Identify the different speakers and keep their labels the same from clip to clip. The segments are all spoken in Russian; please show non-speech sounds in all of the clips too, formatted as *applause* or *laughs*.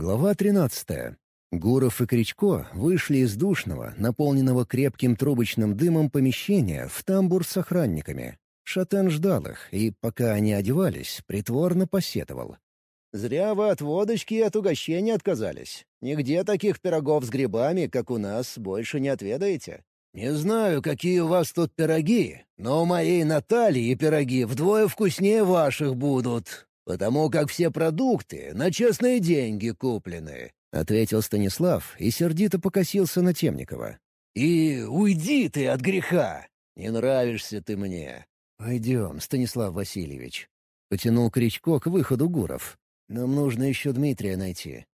Speaker 1: Глава 13. Гуров и Кричко вышли из душного, наполненного крепким трубочным дымом помещения в тамбур с охранниками. Шатен ждал их, и, пока они одевались, притворно посетовал.
Speaker 2: «Зря вы от водочки и от угощения отказались. Нигде таких пирогов с грибами, как у нас, больше не отведаете». «Не знаю, какие у вас тут пироги, но у моей Натальи пироги вдвое вкуснее ваших будут», «Потому как все продукты на честные деньги куплены», —
Speaker 1: ответил Станислав и сердито покосился на Темникова.
Speaker 2: «И уйди ты от греха! Не нравишься ты мне!»
Speaker 1: «Пойдем, Станислав Васильевич», — потянул Кричко к выходу Гуров. «Нам нужно еще Дмитрия найти».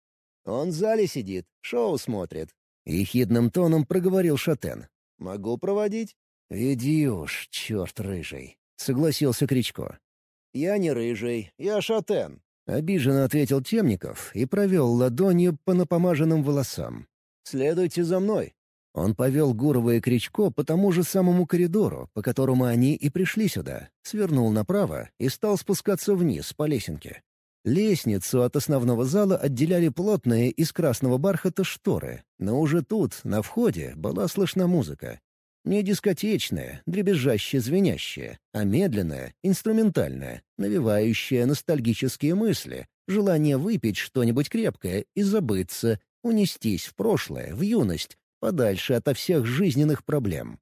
Speaker 2: «Он в зале сидит, шоу смотрит», —
Speaker 1: ехидным тоном проговорил Шатен.
Speaker 2: «Могу проводить?»
Speaker 1: «Иди уж, черт рыжий», — согласился Кричко.
Speaker 2: «Я не рыжий, я шатен», —
Speaker 1: обиженно ответил Темников и провел ладонью по напомаженным волосам.
Speaker 2: «Следуйте за мной».
Speaker 1: Он повел Гурова и Кричко по тому же самому коридору, по которому они и пришли сюда, свернул направо и стал спускаться вниз по лесенке. Лестницу от основного зала отделяли плотные из красного бархата шторы, но уже тут, на входе, была слышна музыка. Не дискотечная, дребезжаще звенящая, а медленная, инструментальная, навевающая ностальгические мысли, желание выпить что-нибудь крепкое и забыться, унестись в прошлое, в юность, подальше ото всех жизненных проблем.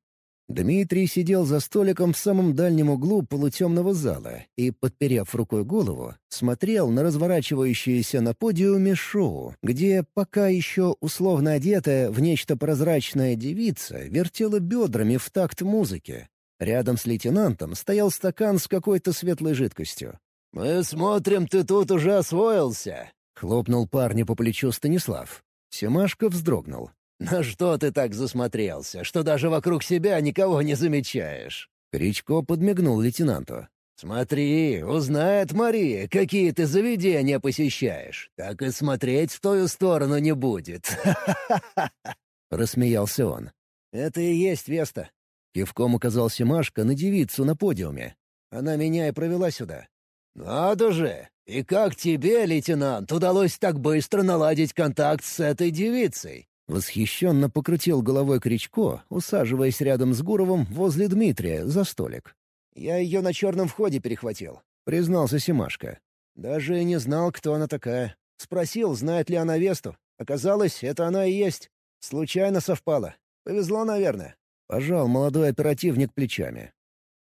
Speaker 1: Дмитрий сидел за столиком в самом дальнем углу полутемного зала и, подперев рукой голову, смотрел на разворачивающееся на подиуме шоу, где пока еще условно одетая в нечто прозрачная девица вертела бедрами в такт музыки. Рядом с лейтенантом стоял стакан с какой-то светлой жидкостью.
Speaker 2: «Мы смотрим, ты тут уже освоился!»
Speaker 1: — хлопнул парня по плечу Станислав. Семашко вздрогнул.
Speaker 2: «На что ты так засмотрелся, что даже вокруг себя никого не замечаешь?»
Speaker 1: Кричко подмигнул лейтенанту.
Speaker 2: «Смотри, узнает Мария, какие ты заведения посещаешь. Так и смотреть в твою сторону не будет. *laughs*
Speaker 1: Рассмеялся он.
Speaker 2: «Это и есть Веста».
Speaker 1: Кивком указался Машка на девицу на подиуме.
Speaker 2: «Она меня и провела сюда». «Надо же! И как тебе, лейтенант, удалось так быстро наладить контакт с этой девицей?»
Speaker 1: Восхищенно покрутил головой Кричко, усаживаясь рядом с Гуровым возле Дмитрия за столик.
Speaker 2: «Я ее на черном входе перехватил», —
Speaker 1: признался Семашко.
Speaker 2: «Даже не знал, кто она такая. Спросил, знает ли она Весту. Оказалось, это она и есть. Случайно совпало. Повезло, наверное».
Speaker 1: Пожал молодой оперативник плечами.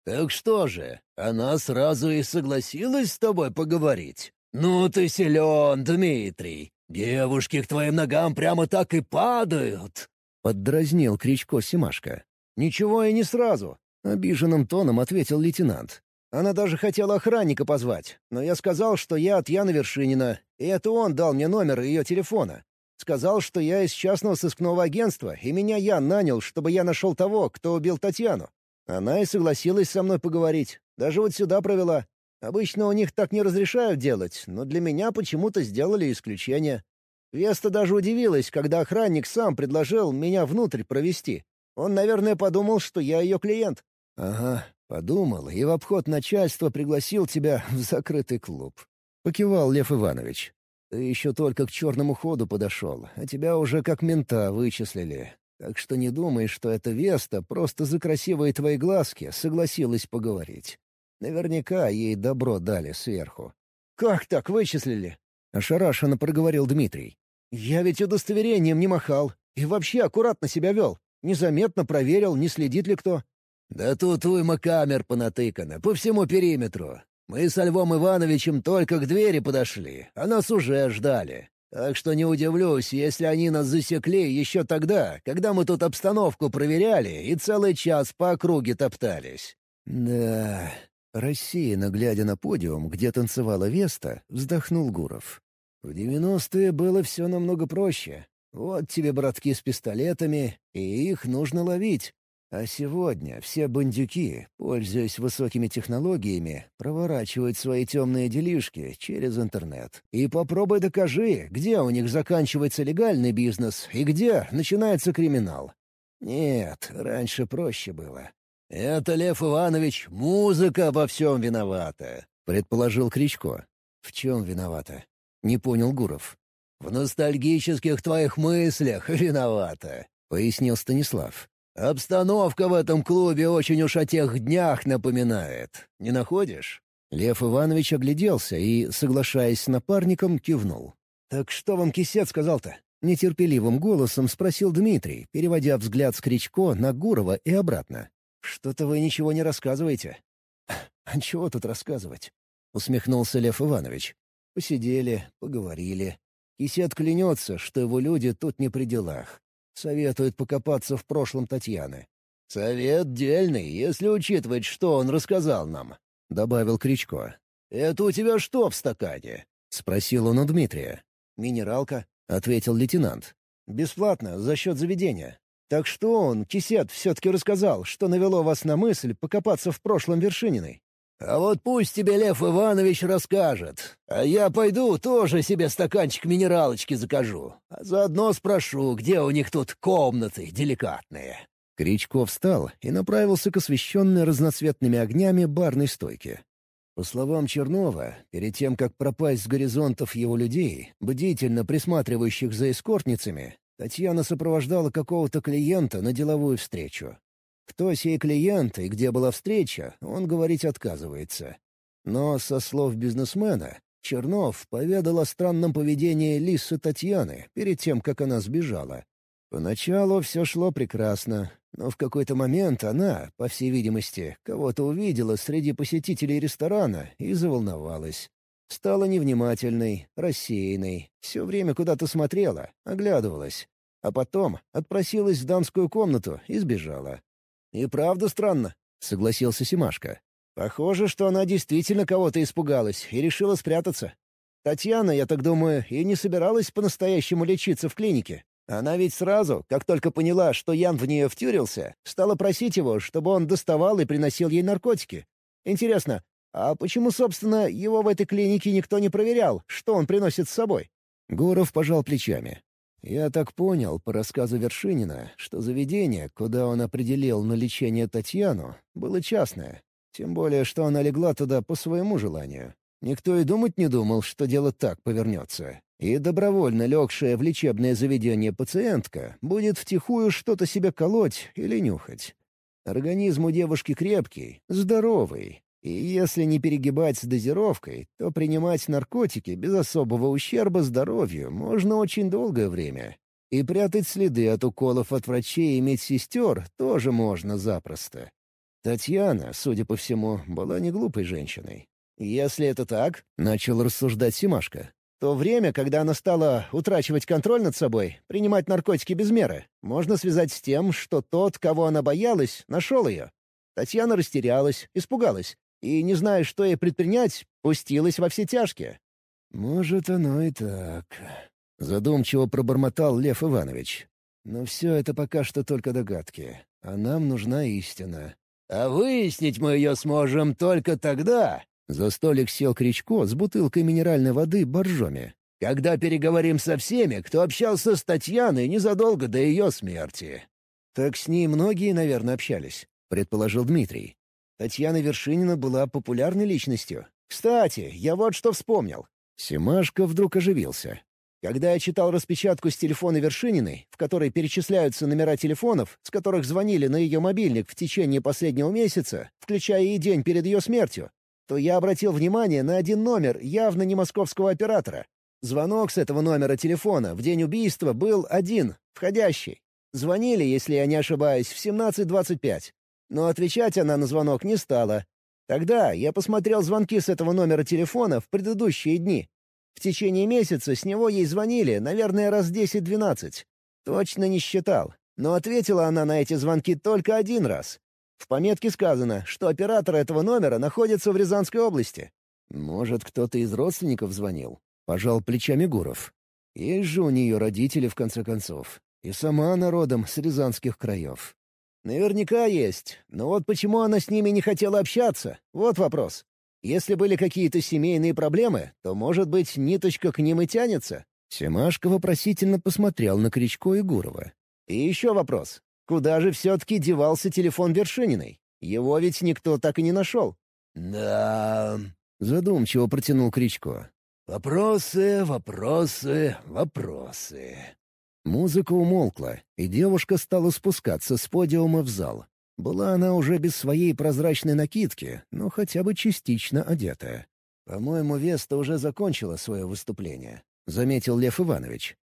Speaker 2: «Так что же, она сразу и согласилась с тобой поговорить? Ну ты силен, Дмитрий. «Девушки к твоим ногам прямо так и падают!»
Speaker 1: — поддразнил Кричко Семашко.
Speaker 2: «Ничего и не сразу», — обиженным тоном ответил лейтенант. «Она даже хотела охранника позвать, но я сказал, что я от Яны Вершинина, и это он дал мне номер ее телефона. Сказал, что я из частного сыскного агентства, и меня Ян нанял, чтобы я нашел того, кто убил Татьяну. Она и согласилась со мной поговорить, даже вот сюда провела. Обычно у них так не разрешают делать, но для меня почему-то сделали исключение. Веста даже удивилась, когда охранник сам предложил меня внутрь провести. Он, наверное, подумал, что я ее клиент.
Speaker 1: «Ага, подумал, и в обход начальства пригласил тебя в закрытый клуб», — покивал Лев Иванович. «Ты еще только к черному ходу подошел, а тебя уже как мента вычислили. Так что не думай, что эта Веста просто за красивые твои глазки согласилась поговорить. Наверняка ей добро дали сверху.
Speaker 2: «Как так вычислили?»
Speaker 1: — ошарашенно проговорил Дмитрий.
Speaker 2: «Я ведь удостоверением не махал и вообще аккуратно себя вел. Незаметно проверил, не следит ли кто».
Speaker 1: «Да тут уйма камер понатыкано, по всему периметру. Мы со Львом Ивановичем только к двери подошли, а нас уже ждали. Так что не удивлюсь, если они нас засекли еще тогда, когда мы тут обстановку проверяли и целый час по округе топтались». «Да, Рассеянно глядя на подиум, где танцевала Веста, вздохнул Гуров. «В девяностые было все намного проще. Вот тебе братки с пистолетами, и их нужно ловить. А сегодня все бандюки, пользуясь высокими технологиями, проворачивают свои темные делишки через интернет. И попробуй докажи, где у них заканчивается легальный бизнес и где начинается криминал. Нет, раньше проще было. «Это, Лев Иванович, музыка во всем виновата», — предположил Кричко. «В чем виновата?» — не понял Гуров.
Speaker 2: в ностальгических твоих мыслях виновата», — пояснил Станислав. «Обстановка в этом клубе очень уж о тех днях напоминает. Не находишь?» Лев Иванович огляделся и, соглашаясь с напарником, кивнул. «Так что вам кисет сказал-то?» — нетерпеливым голосом спросил Дмитрий, переводя взгляд с Кричко на Гурова и обратно. «Что-то вы ничего не рассказываете». «А чего тут рассказывать?» — усмехнулся Лев Иванович. «Посидели, поговорили. Кисет клянется, что его люди тут не при делах. Советует покопаться в прошлом Татьяны. «Совет дельный, если учитывать, что он рассказал нам», — добавил Кричко. «Это у тебя что в стакане?» — спросил он у Дмитрия. «Минералка», — ответил лейтенант. «Бесплатно, за счет заведения. Так что он, Кисет, все-таки рассказал, что навело вас на мысль покопаться в прошлом Вершининой?» «А вот пусть тебе Лев Иванович расскажет. А я пойду тоже себе стаканчик минералочки закажу. А заодно спрошу, где у них тут комнаты деликатные». Кричко встал и направился к освещенной разноцветными огнями барной стойке. По словам Чернова, перед тем, как пропасть с горизонтов его людей, бдительно присматривающих за эскортницами, Татьяна сопровождала какого-то клиента на деловую встречу. Кто сей клиент и где была встреча, он говорить отказывается. Но, со слов бизнесмена, Чернов поведал о странном поведении Лисы Татьяны перед тем, как она сбежала. Поначалу все шло прекрасно, но в какой-то момент она, по всей видимости, кого-то увидела среди посетителей ресторана и заволновалась. Стала невнимательной, рассеянной, все время куда-то смотрела, оглядывалась. А потом отпросилась в дамскую комнату и сбежала. «И правда странно», — согласился Симашко. «Похоже, что она действительно кого-то испугалась и решила спрятаться. Татьяна, я так думаю, и не собиралась по-настоящему лечиться в клинике. Она ведь сразу, как только поняла, что Ян в нее втюрился, стала просить его, чтобы он доставал и приносил ей наркотики. Интересно, а почему, собственно, его в этой клинике никто не проверял, что он приносит с собой?» Гуров пожал плечами. Я так понял по рассказу Вершинина, что заведение, куда он определил на лечение Татьяну, было частное. Тем более, что она легла туда по своему желанию. Никто и думать не думал, что дело так повернется. И добровольно легшая в лечебное заведение пациентка будет втихую что-то себе колоть или нюхать. Организм у девушки крепкий, здоровый, и если не перегибать с дозировкой, то принимать наркотики без особого ущерба здоровью можно очень долгое время. И прятать следы от уколов от врачей и медсестер тоже можно запросто. Татьяна, судя по всему, была не глупой женщиной. «Если это так», — начал рассуждать Симашко, то время, когда она стала утрачивать контроль над собой, принимать наркотики без меры, можно связать с тем, что тот, кого она боялась, нашел ее. Татьяна растерялась, испугалась, и, не зная, что ей предпринять, пустилась во все тяжкие. «Может, оно и так», — задумчиво пробормотал Лев Иванович. «Но все это пока что только догадки, а нам нужна истина». «А выяснить мы ее сможем только тогда», — за столик сел Кричко с бутылкой минеральной воды боржоми. «Когда переговорим со всеми, кто общался с Татьяной незадолго до ее смерти». «Так с ней многие, наверное, общались», — предположил Дмитрий. Татьяна Вершинина была популярной личностью. Кстати, я вот что вспомнил. Семашко вдруг оживился. Когда я читал распечатку с телефона Вершининой, в которой перечисляются номера телефонов, с которых звонили на ее мобильник в течение последнего месяца, включая и день перед ее смертью, то я обратил внимание на один номер явно не московского оператора. Звонок с этого номера телефона в день убийства был один, входящий. Звонили, если я не ошибаюсь, в 17.25. Но отвечать она на звонок не стала. Тогда я посмотрел звонки с этого номера телефона в предыдущие дни. В течение месяца с него ей звонили, наверное, раз 10-12. Точно не считал. Но ответила она на эти звонки только один раз. В пометке сказано, что оператор этого номера находится в Рязанской области. «Может, кто-то из родственников звонил?» — пожал плечами Гуров. «Есть же у нее родители, в конце концов. И сама она родом с рязанских краев. Наверняка есть, но вот почему она с ними не хотела общаться? Вот вопрос. Если были какие-то семейные проблемы, то, может быть, ниточка к ним и тянется?» Семашко вопросительно посмотрел на Кричко и Гурова. «И еще вопрос. Куда же все-таки девался телефон Вершининой? Его ведь никто так и не нашел». «Да...» — задумчиво протянул Кричко. Вопросы, вопросы, вопросы.
Speaker 1: Музыка умолкла, и девушка стала спускаться с подиума в зал. Была она уже без своей прозрачной накидки, но хотя бы частично одетая.
Speaker 2: «По-моему, Веста уже закончила свое выступление», —
Speaker 1: заметил Лев Иванович.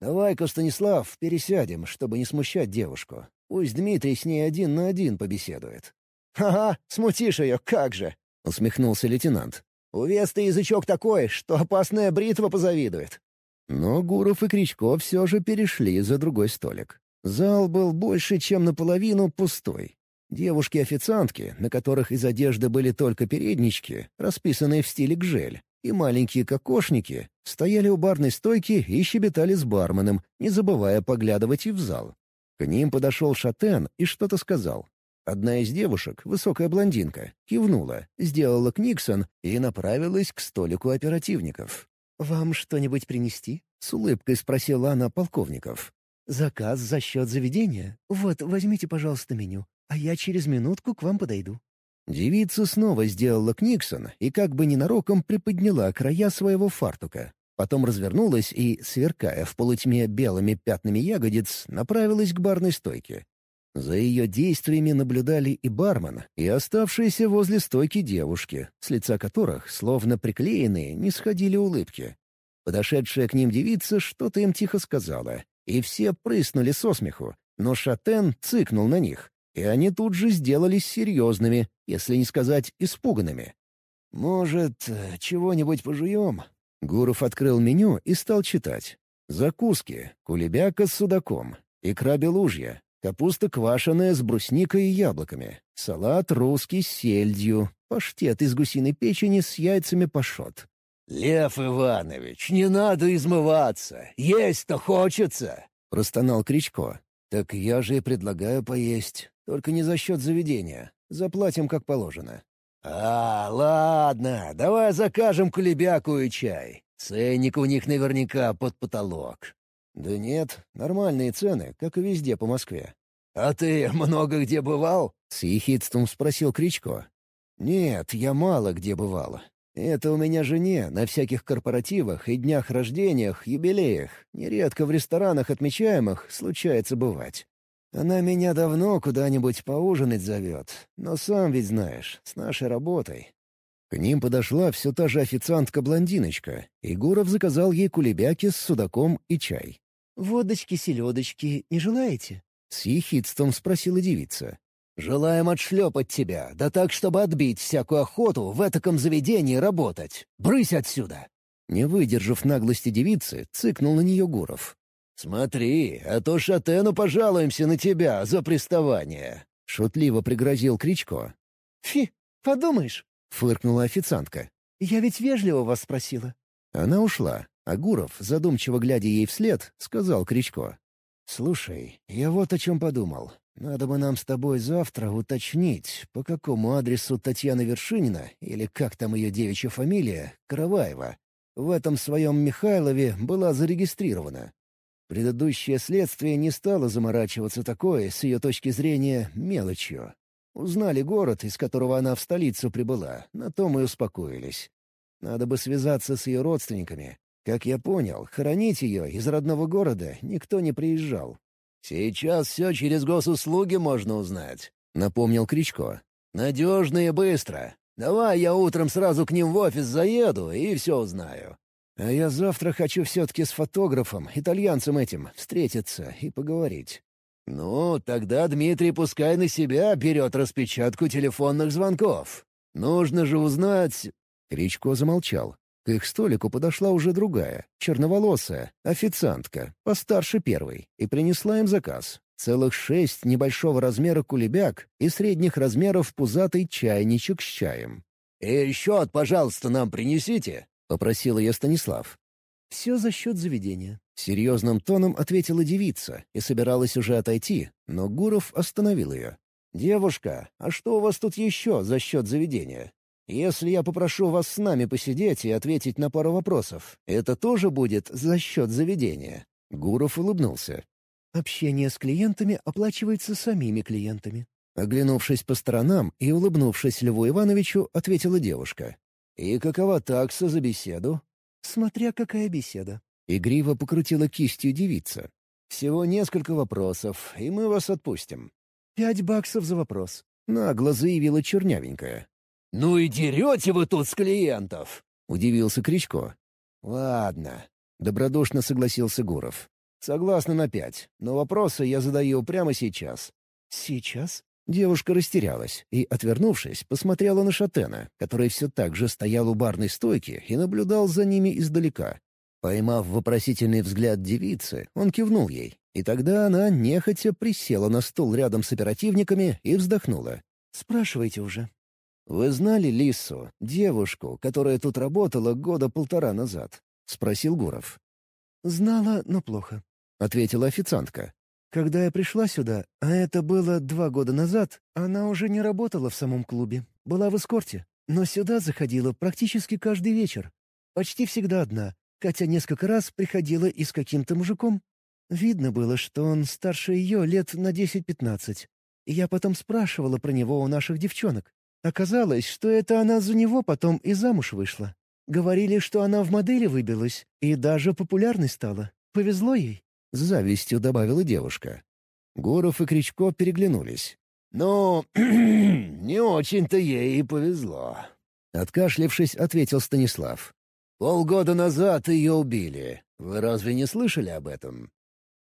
Speaker 2: «Давай-ка, Станислав, пересядем, чтобы не смущать девушку. Пусть Дмитрий с ней один на один побеседует». «Ага, смутишь ее, как же!» — усмехнулся лейтенант. «У Весты язычок такой, что опасная бритва позавидует».
Speaker 1: Но Гуров и Кричко все же перешли за другой столик. Зал был больше, чем наполовину пустой. Девушки-официантки, на которых из одежды были только переднички, расписанные в стиле гжель, и маленькие кокошники, стояли у барной стойки и щебетали с барменом, не забывая поглядывать и в зал. К ним подошел Шатен и что-то сказал. Одна из девушек, высокая блондинка, кивнула, сделала книксон и направилась к столику оперативников.
Speaker 3: «Вам что-нибудь принести?»
Speaker 1: — с улыбкой спросила она полковников.
Speaker 3: «Заказ за счет заведения. Вот, возьмите, пожалуйста, меню, а я через минутку к вам подойду».
Speaker 1: Девица снова сделала книксон и как бы ненароком приподняла края своего фартука. Потом развернулась и, сверкая в полутьме белыми пятнами ягодиц, направилась к барной стойке. За ее действиями наблюдали и бармен, и оставшиеся возле стойки девушки, с лица которых, словно приклеенные, не сходили улыбки. Подошедшая к ним девица что-то им тихо сказала, и все прыснули со смеху, но Шатен цыкнул на них, и они тут же сделались серьезными, если не сказать испуганными.
Speaker 2: «Может, чего-нибудь пожуем?»
Speaker 1: Гуров открыл меню и стал читать. Закуски, кулебяка с судаком, икра белужья, Капуста квашеная с брусникой и яблоками. Салат русский с сельдью. Паштет из гусиной печени с яйцами пашот.
Speaker 2: «Лев Иванович, не надо измываться. Есть-то хочется!»
Speaker 1: — простонал Кричко.
Speaker 2: «Так я же и предлагаю поесть. Только не за счет заведения. Заплатим как положено». «А, ладно, давай закажем кулебяку и чай. Ценник у них наверняка под потолок.
Speaker 1: «Да нет, нормальные цены, как и везде по Москве».
Speaker 2: «А ты много где бывал?»
Speaker 1: — с ехидством спросил Кричко. «Нет, я мало где бывал. Это у меня жене на всяких корпоративах и днях рождениях, юбилеях, нередко в ресторанах отмечаемых, случается бывать. Она меня давно куда-нибудь поужинать зовет, но сам ведь знаешь, с нашей работой. К ним подошла все та же официантка-блондиночка, и Гуров заказал ей кулебяки с судаком и чай.
Speaker 3: «Водочки-селедочки не желаете?»
Speaker 1: — с ехидством спросила девица.
Speaker 2: «Желаем отшлепать тебя, да так, чтобы отбить всякую охоту в этаком заведении работать. Брысь отсюда!»
Speaker 1: Не выдержав наглости девицы, цыкнул на нее Гуров.
Speaker 2: «Смотри, а то Шатену пожалуемся на тебя за приставание!»
Speaker 1: — шутливо пригрозил Кричко.
Speaker 3: «Фи, подумаешь!»
Speaker 1: — фыркнула официантка.
Speaker 3: «Я ведь вежливо вас спросила».
Speaker 1: Она ушла, а Гуров, задумчиво глядя ей вслед, сказал Кричко. «Слушай, я вот о чем подумал. Надо бы нам с тобой завтра уточнить, по какому адресу Татьяна Вершинина, или как там ее девичья фамилия, Караваева, в этом своем Михайлове была зарегистрирована. Предыдущее следствие не стало заморачиваться такое, с ее точки зрения, мелочью. Узнали город, из которого она в столицу прибыла, на том и успокоились. Надо бы связаться с ее родственниками, как я понял, хоронить ее из родного города никто не приезжал.
Speaker 2: «Сейчас все через госуслуги можно узнать», — напомнил Кричко. «Надежно и быстро. Давай я утром сразу к ним в офис заеду и все узнаю».
Speaker 1: «А я завтра хочу все-таки с фотографом, итальянцем этим, встретиться и поговорить».
Speaker 2: «Ну, тогда Дмитрий пускай на себя берет распечатку телефонных звонков. Нужно же узнать...»
Speaker 1: Кричко замолчал. К их столику подошла уже другая, черноволосая, официантка, постарше первой, и принесла им заказ. Целых шесть небольшого размера кулебяк и средних размеров пузатый чайничек с чаем.
Speaker 2: «И счет, пожалуйста, нам принесите», — попросил ее Станислав.
Speaker 3: «Все за счет заведения», —
Speaker 1: серьезным тоном ответила девица и собиралась уже отойти, но Гуров остановил ее. «Девушка, а что у вас тут еще за счет заведения? Если я попрошу вас с нами посидеть и ответить на пару вопросов, это тоже будет за счет заведения?» Гуров улыбнулся.
Speaker 3: «Общение с клиентами оплачивается самими клиентами».
Speaker 1: Оглянувшись по сторонам и улыбнувшись Льву Ивановичу, ответила девушка. «И какова такса за беседу?»
Speaker 3: Смотря какая беседа».
Speaker 1: Игриво покрутила кистью девица.
Speaker 2: «Всего несколько вопросов, и мы вас отпустим».
Speaker 3: «Пять баксов за вопрос», —
Speaker 1: нагло заявила чернявенькая.
Speaker 2: «Ну и дерете вы тут с клиентов!»
Speaker 1: — удивился Кричко.
Speaker 2: «Ладно», —
Speaker 1: добродушно согласился Гуров.
Speaker 2: «Согласна на пять, но вопросы я задаю прямо сейчас».
Speaker 3: «Сейчас?»
Speaker 1: Девушка растерялась и, отвернувшись, посмотрела на Шатена, который все так же стоял у барной стойки и наблюдал за ними издалека. Поймав вопросительный взгляд девицы, он кивнул ей, и тогда она нехотя присела на стул рядом с оперативниками и вздохнула.
Speaker 3: «Спрашивайте уже».
Speaker 1: «Вы знали Лису, девушку, которая тут работала года полтора назад?» — спросил Гуров.
Speaker 3: «Знала, но плохо», —
Speaker 1: ответила официантка.
Speaker 3: Когда я пришла сюда, а это было два года назад, она уже не работала в самом клубе, была в эскорте, но сюда заходила практически каждый вечер. Почти всегда одна, хотя несколько раз приходила и с каким-то мужиком. Видно было, что он старше ее лет на 10-15. Я потом спрашивала про него у наших девчонок. Оказалось, что это она за него потом и замуж вышла. Говорили, что она в модели выбилась и даже популярной стала. Повезло ей.
Speaker 1: — с завистью добавила девушка. Гуров и Кричко переглянулись.
Speaker 2: «Ну, *clears throat* не очень-то ей и повезло», —
Speaker 1: откашлившись, ответил Станислав.
Speaker 2: «Полгода назад ее убили. Вы разве не слышали об этом?»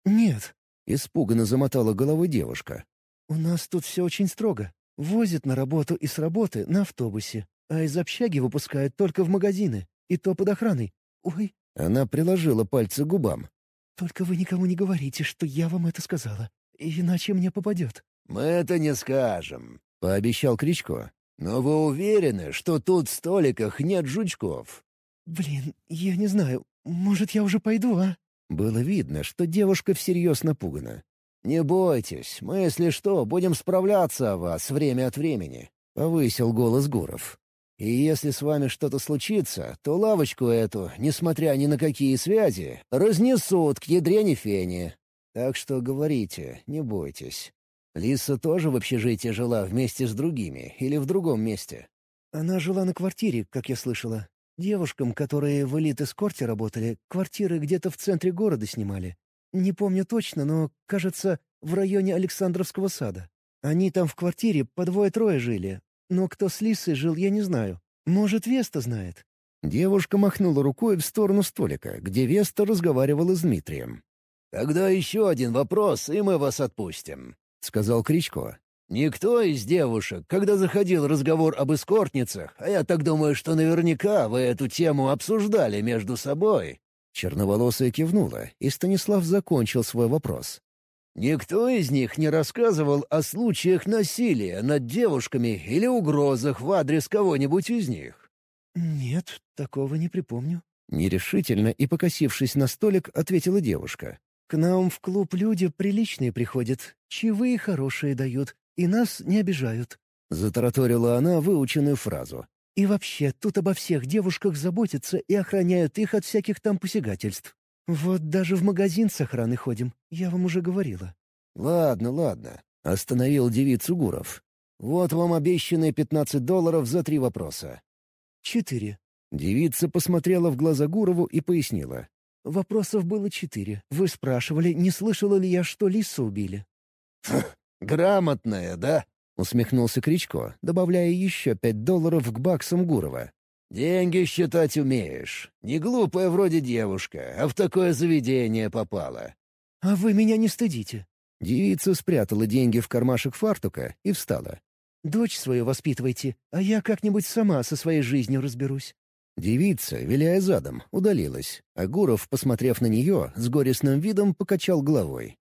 Speaker 3: «Нет», —
Speaker 1: испуганно замотала головой девушка.
Speaker 3: «У нас тут все очень строго. Возят на работу и с работы на автобусе, а из общаги выпускают только в магазины, и то под охраной. Ой».
Speaker 1: Она приложила пальцы к губам.
Speaker 3: «Только вы никому не говорите, что я вам это сказала, иначе мне попадет».
Speaker 2: «Мы это не скажем», —
Speaker 1: пообещал Кричко.
Speaker 2: «Но вы уверены, что тут в столиках нет жучков?»
Speaker 3: «Блин, я не знаю. Может, я уже пойду, а?»
Speaker 1: Было видно, что девушка всерьез напугана.
Speaker 2: «Не бойтесь, мы, если что, будем справляться о вас время от времени», —
Speaker 1: повысил голос Гуров.
Speaker 2: И если с вами что-то случится, то лавочку эту, несмотря ни на какие связи, разнесут к ядрене фени. Так что говорите, не бойтесь. Лиса тоже в общежитии жила вместе с другими или в другом месте?
Speaker 3: Она жила на квартире, как я слышала. Девушкам, которые в элит-эскорте работали, квартиры где-то в центре города снимали. Не помню точно, но, кажется, в районе Александровского сада. Они там в квартире по двое-трое жили, но кто с Лисой жил, я не знаю. Может, Веста знает».
Speaker 1: Девушка махнула рукой в сторону столика, где Веста разговаривала с Дмитрием.
Speaker 2: «Тогда еще один вопрос, и мы вас отпустим», —
Speaker 1: сказал Кричко.
Speaker 2: «Никто из девушек, когда заходил разговор об эскортницах, а я так думаю, что наверняка вы эту тему обсуждали между собой».
Speaker 1: Черноволосая кивнула, и Станислав закончил свой вопрос.
Speaker 2: Никто из них не рассказывал о случаях насилия над девушками или угрозах в адрес кого-нибудь из них.
Speaker 3: «Нет, такого не припомню».
Speaker 1: Нерешительно и покосившись на столик, ответила девушка.
Speaker 3: «К нам в клуб люди приличные приходят, чаевые хорошие дают, и нас не обижают».
Speaker 1: Затараторила она выученную фразу.
Speaker 3: «И вообще, тут обо всех девушках заботятся и охраняют их от всяких там посягательств. «Вот даже в магазин с охраной ходим, я вам уже говорила».
Speaker 1: «Ладно, ладно», — остановил девицу Гуров. «Вот вам обещанные пятнадцать долларов за три вопроса».
Speaker 3: «Четыре».
Speaker 1: Девица посмотрела в глаза Гурову и пояснила.
Speaker 3: «Вопросов было четыре. Вы спрашивали, не слышала ли я, что лису убили?»
Speaker 2: «Грамотная, да?»
Speaker 1: — усмехнулся Кричко, добавляя еще пять долларов к баксам Гурова.
Speaker 2: «Деньги считать умеешь. Не глупая вроде девушка, а в такое заведение попала».
Speaker 3: «А вы меня не стыдите».
Speaker 1: Девица спрятала деньги в кармашек фартука и встала.
Speaker 3: «Дочь свою воспитывайте, а я как-нибудь сама со своей жизнью разберусь».
Speaker 1: Девица, виляя задом, удалилась, а Гуров, посмотрев на нее, с горестным видом покачал головой.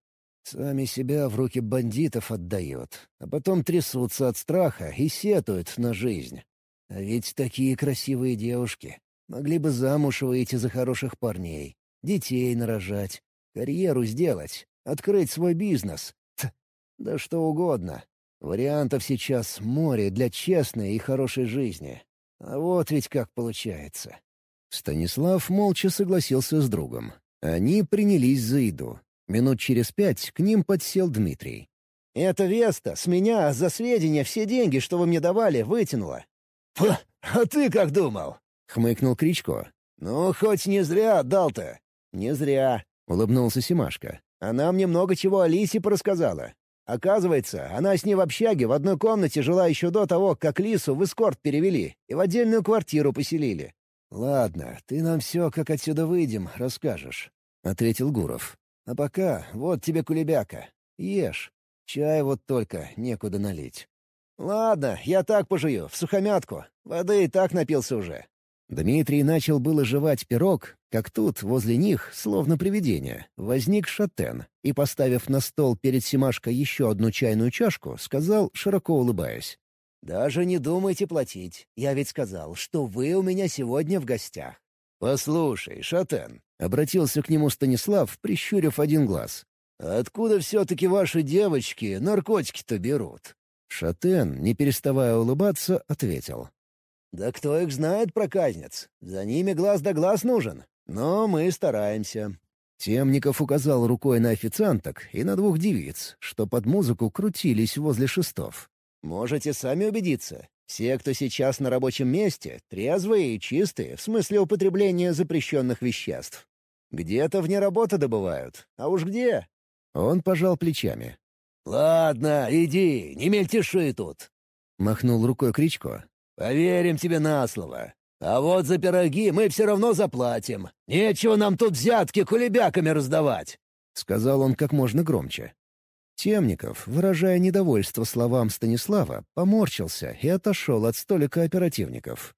Speaker 1: «Сами себя в руки бандитов отдает, а потом трясутся от страха и сетуют на жизнь. А ведь такие красивые девушки. Могли бы замуж выйти за хороших парней, детей нарожать, карьеру сделать, открыть свой бизнес. Т да что угодно. Вариантов сейчас море для честной и хорошей жизни. А вот ведь как получается. Станислав молча согласился с другом. Они принялись за еду. Минут через пять к ним подсел Дмитрий.
Speaker 2: «Это Веста с меня за сведения все деньги, что вы мне давали, вытянула. «А ты как думал?»
Speaker 1: — хмыкнул Кричко.
Speaker 2: «Ну, хоть не зря отдал-то». «Не зря», — улыбнулся Симашка. «Она мне много чего Алисе порассказала. Оказывается, она с ней в общаге в одной комнате жила еще до того, как Лису в эскорт перевели и в отдельную квартиру поселили. «Ладно, ты нам все, как отсюда выйдем, расскажешь», — ответил Гуров. «А пока вот тебе кулебяка. Ешь. Чай вот только некуда налить». «Ладно, я так пожую, в сухомятку. Воды и так напился уже». Дмитрий начал было жевать пирог, как тут, возле них, словно привидение, возник шатен и, поставив на стол перед Симашко еще одну чайную чашку, сказал, широко улыбаясь. «Даже не думайте платить. Я ведь сказал, что вы у меня сегодня в гостях». «Послушай, шатен», — обратился к нему Станислав, прищурив один глаз. «Откуда все-таки ваши девочки наркотики-то берут?» Шатен, не переставая улыбаться, ответил. «Да кто их знает, проказниц? За ними глаз да глаз нужен. Но мы стараемся». Темников указал рукой на официанток и на двух девиц, что под музыку крутились возле шестов. «Можете сами убедиться. Все, кто сейчас на рабочем месте, трезвые и чистые, в смысле употребления запрещенных веществ. Где-то вне работы добывают. А уж где?» Он пожал плечами. «Ладно, иди, не мельтеши тут!» — махнул рукой Кричко. «Поверим тебе на слово. А вот за пироги мы все равно заплатим. Нечего нам тут взятки кулебяками раздавать!» — сказал он как можно громче. Темников, выражая недовольство словам Станислава, поморщился и отошел от столика оперативников.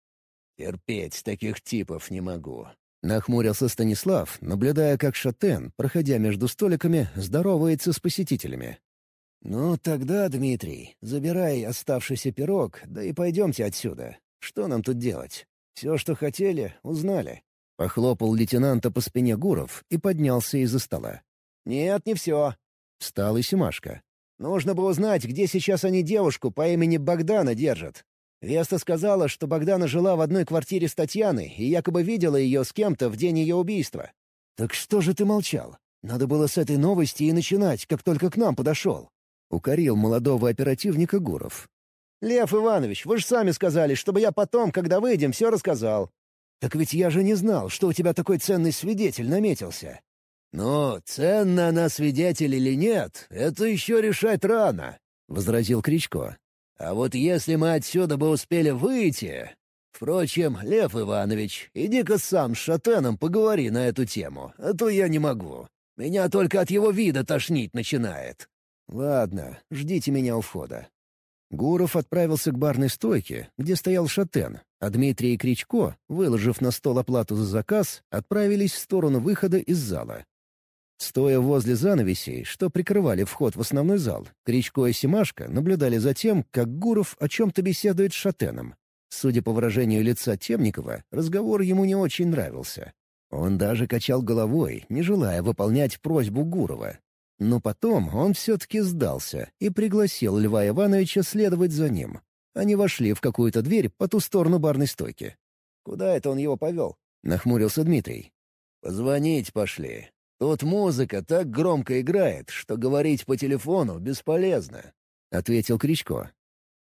Speaker 2: «Терпеть таких типов не могу», — нахмурился Станислав, наблюдая, как Шатен, проходя между столиками, здоровается с посетителями. «Ну, тогда, Дмитрий, забирай оставшийся пирог, да и пойдемте отсюда. Что нам тут делать? Все, что хотели, узнали». Похлопал лейтенанта по спине Гуров и поднялся из-за стола. «Нет, не все». Встал и Симашка. «Нужно бы узнать, где сейчас они девушку по имени Богдана держат. Веста сказала, что Богдана жила в одной квартире с Татьяной и якобы видела ее с кем-то в день ее убийства. Так что же ты молчал? Надо было с этой новости и начинать, как только к нам подошел. — укорил молодого оперативника Гуров. «Лев Иванович, вы же сами сказали, чтобы я потом, когда выйдем, все рассказал». «Так ведь я же не знал, что у тебя такой ценный свидетель наметился». «Ну, ценно она свидетель или нет, это еще решать рано», — возразил Кричко. «А вот если мы отсюда бы успели выйти...» «Впрочем, Лев Иванович, иди-ка сам с Шатеном поговори на эту тему, а то я не могу. Меня только от его вида тошнить начинает». «Ладно, ждите меня у входа». Гуров отправился к барной стойке, где стоял шатен, а Дмитрий и Кричко, выложив на стол оплату за заказ, отправились в сторону выхода из зала. Стоя возле занавесей, что прикрывали вход в основной зал, Кричко и Симашко наблюдали за тем, как Гуров о чем-то беседует с шатеном. Судя по выражению лица Темникова, разговор ему не очень нравился. Он даже качал головой, не желая выполнять просьбу Гурова, но потом он все-таки сдался и пригласил Льва Ивановича следовать за ним. Они вошли в какую-то дверь по ту сторону барной стойки. «Куда это он его повел?» — нахмурился Дмитрий. «Позвонить пошли. Тут музыка так громко играет, что говорить по телефону бесполезно», — ответил Кричко.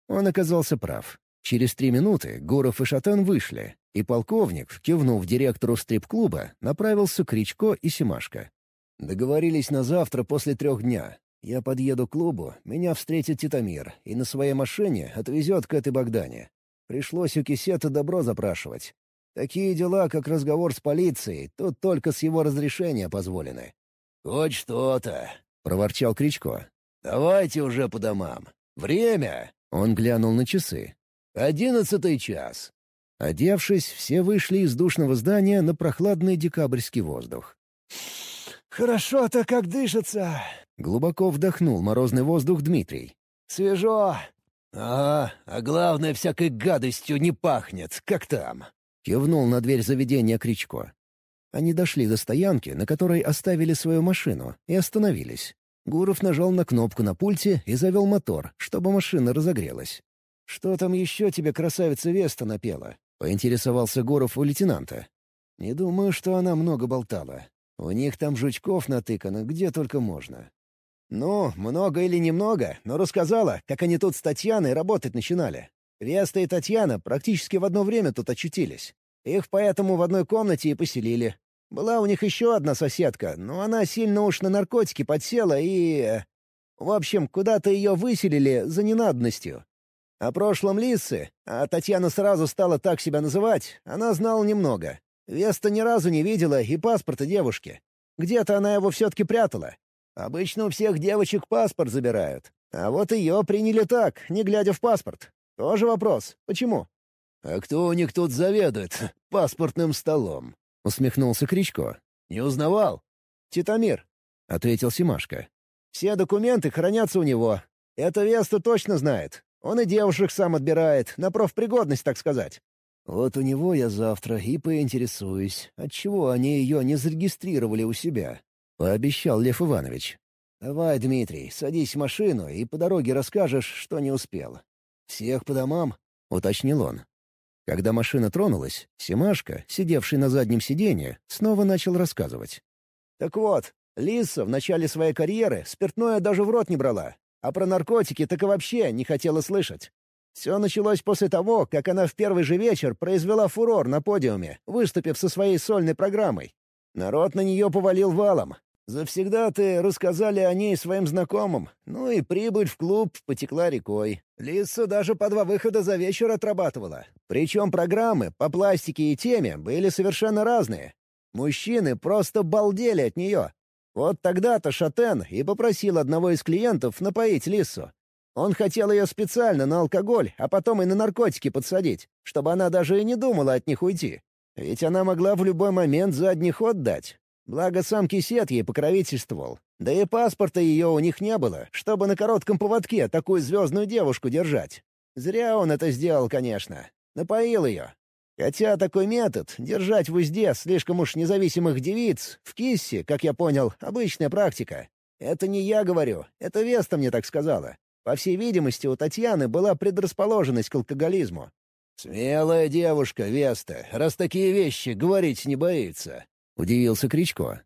Speaker 2: Он оказался прав. Через три минуты Гуров и Шатан вышли, и полковник, кивнув директору стрип-клуба, направился к Кричко и Симашко. Договорились на завтра после трех дня. Я подъеду к клубу, меня встретит Титамир и на своей машине отвезет к этой Богдане. Пришлось у Кисета добро запрашивать. Такие дела, как разговор с полицией, тут только с его разрешения позволены. «Хоть что-то», — проворчал Кричко. «Давайте уже по домам. Время!» — он глянул на часы. «Одиннадцатый час». Одевшись, все вышли из душного здания на прохладный декабрьский воздух.
Speaker 3: «Хорошо-то как дышится!»
Speaker 2: — глубоко вдохнул морозный воздух Дмитрий.
Speaker 3: «Свежо!»
Speaker 2: «А, а главное, всякой гадостью не пахнет, как там!» — кивнул на дверь заведения Кричко. Они дошли до стоянки, на которой оставили свою машину, и остановились. Гуров нажал на кнопку на пульте и завел мотор, чтобы машина разогрелась. «Что там еще тебе красавица Веста напела?» — поинтересовался Гуров у лейтенанта. «Не думаю, что она много болтала. У них там жучков натыкано, где только можно. Ну, много или немного, но рассказала, как они тут с Татьяной работать начинали. Веста и Татьяна практически в одно время тут очутились. Их поэтому в одной комнате и поселили. Была у них еще одна соседка, но она сильно уж на наркотики подсела и... В общем, куда-то ее выселили за ненадобностью. О прошлом Лисы, а Татьяна сразу стала так себя называть, она знала немного. Веста ни разу не видела и паспорта девушки. Где-то она его все-таки прятала. Обычно у всех девочек паспорт забирают. А вот ее приняли так, не глядя в паспорт. Тоже вопрос. Почему?
Speaker 1: «А кто у них тут заведует *laughs* паспортным столом?» — усмехнулся Кричко. «Не узнавал?»
Speaker 2: «Титамир», — ответил Симашка. «Все документы хранятся у него. Это Веста точно знает. Он и девушек сам отбирает, на профпригодность, так сказать».
Speaker 1: «Вот у него я завтра и поинтересуюсь, отчего они ее не зарегистрировали у себя», — пообещал Лев Иванович. «Давай, Дмитрий, садись в машину и по дороге расскажешь, что не успел». «Всех по домам?» — уточнил он. Когда машина тронулась, Семашка, сидевший на заднем сиденье, снова начал рассказывать.
Speaker 2: «Так вот, Лиса в начале своей карьеры спиртное даже в рот не брала, а про наркотики так и вообще не хотела слышать. Все началось после того, как она в первый же вечер произвела фурор на подиуме, выступив со своей сольной программой. Народ на нее повалил валом, Завсегда-то рассказали о ней своим знакомым, ну и прибыль в клуб потекла рекой. Лиса даже по два выхода за вечер отрабатывала. Причем программы по пластике и теме были совершенно разные. Мужчины просто балдели от нее. Вот тогда-то Шатен и попросил одного из клиентов напоить Лису. Он хотел ее специально на алкоголь, а потом и на наркотики подсадить, чтобы она даже и не думала от них уйти. Ведь она могла в любой момент задний ход дать. Благо сам Кисет ей покровительствовал. Да и паспорта ее у них не было, чтобы на коротком поводке такую звездную девушку держать. Зря он это сделал, конечно. Напоил ее. Хотя такой метод — держать в узде слишком уж независимых девиц, в киссе, как я понял, обычная практика. Это не я говорю, это Веста мне так сказала. По всей видимости, у Татьяны была предрасположенность к алкоголизму.
Speaker 1: «Смелая девушка, Веста, раз такие вещи говорить не боится», — удивился Кричко.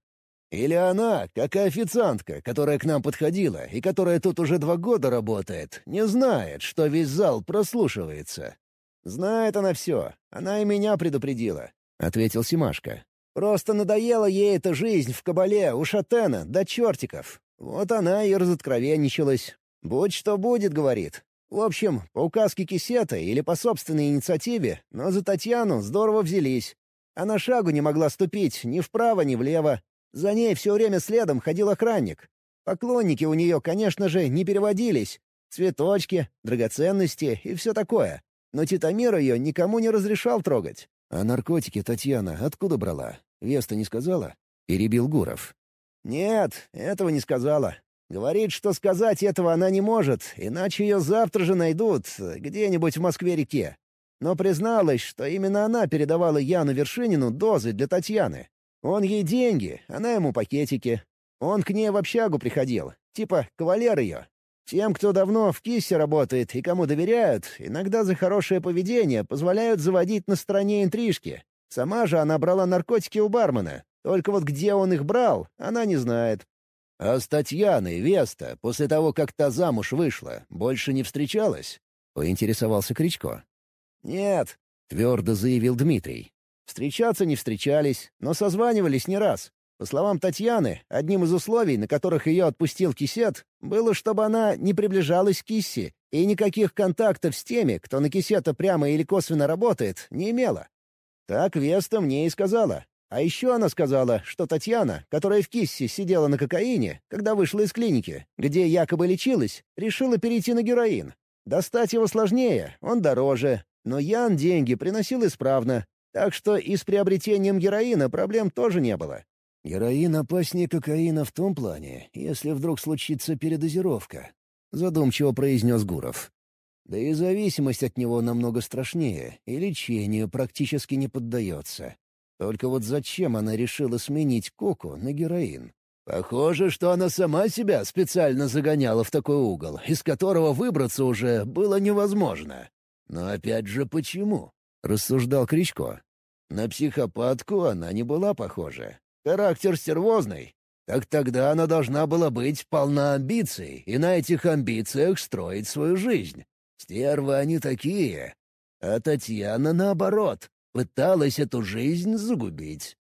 Speaker 2: «Или она, как и официантка, которая к нам подходила и которая тут уже два года работает, не знает, что весь зал прослушивается». «Знает она все. Она и меня предупредила», — ответил Симашка. «Просто надоела ей эта жизнь в кабале у шатена до чертиков. Вот она и разоткровенничалась. Будь что будет, — говорит. В общем, по указке Кисета или по собственной инициативе, но за Татьяну здорово взялись. Она шагу не могла ступить ни вправо, ни влево. За ней все время следом ходил охранник. Поклонники у нее, конечно же, не переводились. Цветочки, драгоценности и все такое. Но Титамир ее никому не разрешал трогать.
Speaker 1: «А наркотики Татьяна откуда брала? Веста не сказала?» — перебил Гуров.
Speaker 2: «Нет, этого не сказала. Говорит, что сказать этого она не может, иначе ее завтра же найдут, где-нибудь в Москве-реке но призналась, что именно она передавала Яну Вершинину дозы для Татьяны. Он ей деньги, она ему пакетики. Он к ней в общагу приходил, типа кавалер ее. Тем, кто давно в КИСе работает и кому доверяют, иногда за хорошее поведение позволяют заводить на стороне интрижки. Сама же она брала наркотики у бармена. Только вот где он их брал, она не знает.
Speaker 1: А с Татьяной Веста, после того, как та замуж вышла, больше не встречалась? — поинтересовался Кричко.
Speaker 2: «Нет», —
Speaker 1: твердо заявил Дмитрий.
Speaker 2: «Встречаться не встречались, но созванивались не раз. По словам Татьяны, одним из условий, на которых ее отпустил Кисет, было, чтобы она не приближалась к Киссе и никаких контактов с теми, кто на Кисета прямо или косвенно работает, не имела. Так Веста мне и сказала. А еще она сказала, что Татьяна, которая в Киссе сидела на кокаине, когда вышла из клиники, где якобы лечилась, решила перейти на героин. Достать его сложнее, он дороже, но Ян деньги приносил исправно, так что и с приобретением героина проблем тоже не было.
Speaker 1: «Героин опаснее кокаина в том плане, если вдруг случится передозировка», — задумчиво произнес Гуров. «Да и зависимость от него намного страшнее, и лечению практически не поддается. Только вот зачем она решила сменить коку на героин? Похоже, что она сама себя специально загоняла в такой угол, из которого выбраться уже было невозможно. «Но опять же почему?» — рассуждал Кричко. «На психопатку она не была похожа. Характер стервозный. Так тогда она должна была быть полна амбиций и на этих амбициях строить свою жизнь. Стервы они такие. А Татьяна наоборот.
Speaker 2: Пыталась эту жизнь загубить.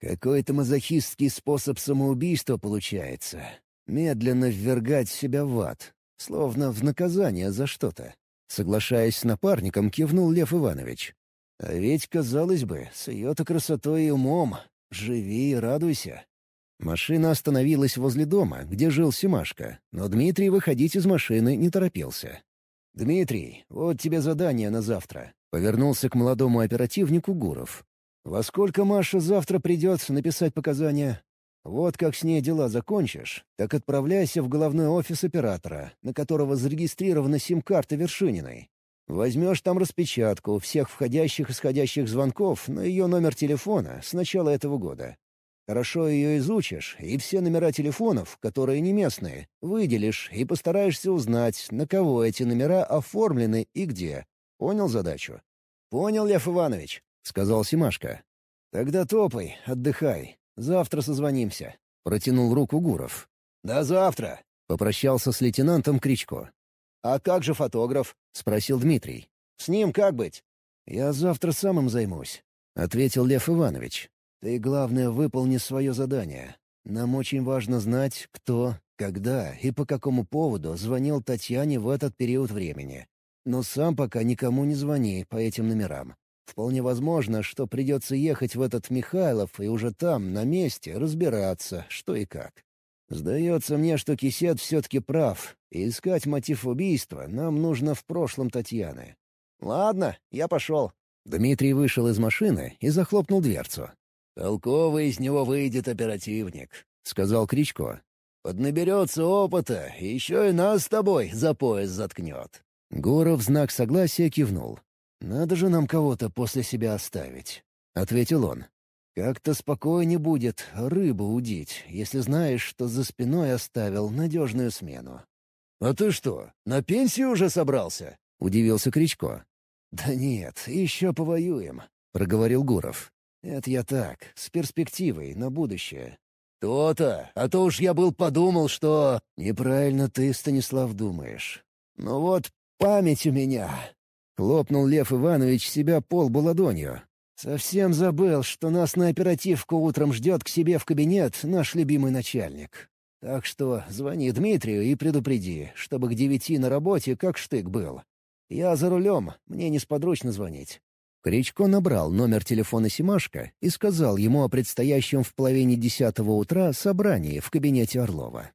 Speaker 1: Какой-то мазохистский способ самоубийства получается. Медленно ввергать себя в ад, словно в наказание за что-то. Соглашаясь с напарником, кивнул Лев Иванович. А ведь, казалось бы, с ее-то красотой и умом. Живи и радуйся. Машина остановилась возле дома, где жил Симашка, но Дмитрий выходить из машины не торопился. «Дмитрий, вот тебе задание на завтра», — повернулся к молодому оперативнику Гуров. «Во сколько Маша завтра придет написать показания? Вот как с ней дела закончишь, так отправляйся в головной офис оператора, на которого зарегистрирована сим-карта Вершининой. Возьмешь там распечатку всех входящих и исходящих звонков на ее номер телефона с начала этого года. Хорошо ее изучишь, и все номера телефонов, которые не местные, выделишь и постараешься узнать, на кого эти номера оформлены и где. Понял задачу? «Понял, Лев Иванович», — сказал Симашка. «Тогда топай, отдыхай. Завтра созвонимся», — протянул руку Гуров. «До завтра», — попрощался с лейтенантом Кричко. «А как же фотограф?» — спросил Дмитрий. «С ним как быть?» «Я завтра сам им займусь», — ответил Лев Иванович. Ты, главное, выполни свое задание. Нам очень важно знать, кто, когда и по какому поводу звонил Татьяне в этот период времени. Но сам пока никому не звони по этим номерам. Вполне возможно, что придется ехать в этот Михайлов и уже там, на месте, разбираться, что и как. Сдается мне, что Кисет все-таки прав, и искать мотив убийства нам нужно в прошлом Татьяны. «Ладно, я пошел». Дмитрий вышел из машины и захлопнул дверцу.
Speaker 2: «Толковый из него выйдет оперативник», — сказал Кричко. «Поднаберется опыта, еще и нас с тобой за пояс заткнет».
Speaker 1: Гуров в знак согласия кивнул. «Надо же нам кого-то после себя оставить», — ответил он. «Как-то спокойнее будет рыбу удить, если знаешь, что за спиной оставил надежную смену».
Speaker 2: «А ты что, на пенсию уже собрался?»
Speaker 1: — удивился Кричко. «Да нет, еще повоюем», — проговорил Гуров. Это я так, с перспективой на будущее.
Speaker 2: То-то, а то уж я был подумал, что...
Speaker 1: Неправильно ты, Станислав, думаешь. Ну вот память у меня. Хлопнул Лев Иванович себя полбу ладонью. Совсем забыл, что нас на оперативку утром ждет к себе в кабинет наш любимый начальник. Так что звони Дмитрию и предупреди, чтобы к девяти на работе как штык был. Я за рулем, мне несподручно звонить. Кричко набрал номер телефона Симашка и сказал ему о предстоящем в половине десятого утра собрании в кабинете Орлова.